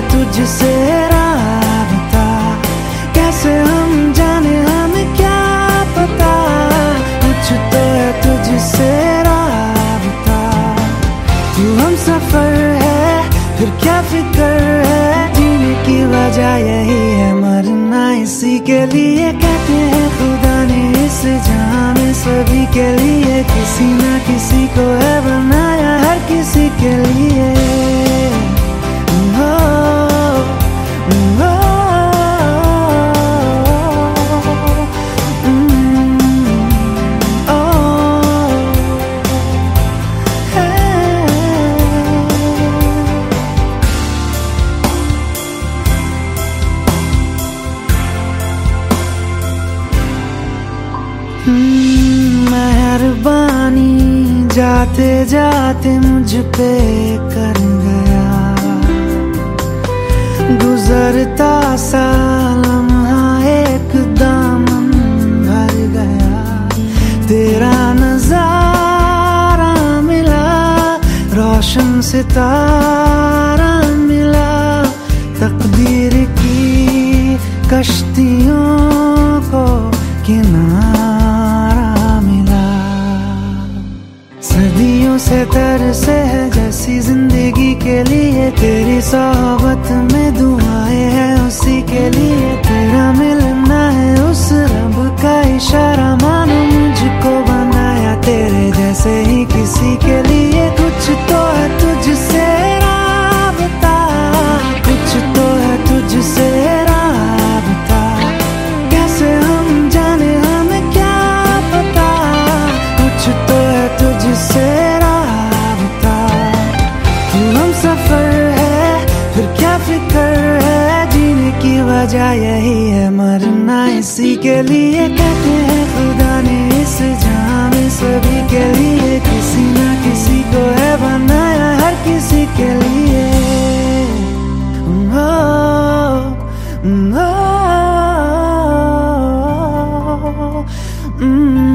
तुझसे राबता। कैसे हम जाने, हमें क्या पता? कुछ तो है तुझसे राबता। तू हम सफ़र है, फिर क्या फ़िक्र है? जीने की वजह यही है, मरना इसी के लिए कहते हैं, खुदा ने इस जहाँ में सभी के लिए किसी ना किसी को है बनाया, हर किसी जाते जाते मुझ पे कर गया। गुजरता सा लम्हा एक दामन भर गया। तेरा नज़ारा मिला, रोशन सितारा मिला। तकदीर की कश्तियों को किनारा से तरसे है जैसी ज़िंदगी के लिए तेरी सोहबत में दुआएँ है उसी के लिए तेरा मिलना वजह यही है मरना इसी के लिए कहते हैं खुदा ने इस जहाँ सभी के लिए किसी ना किसी को है बनाया हर किसी के लिए। ओ, ओ,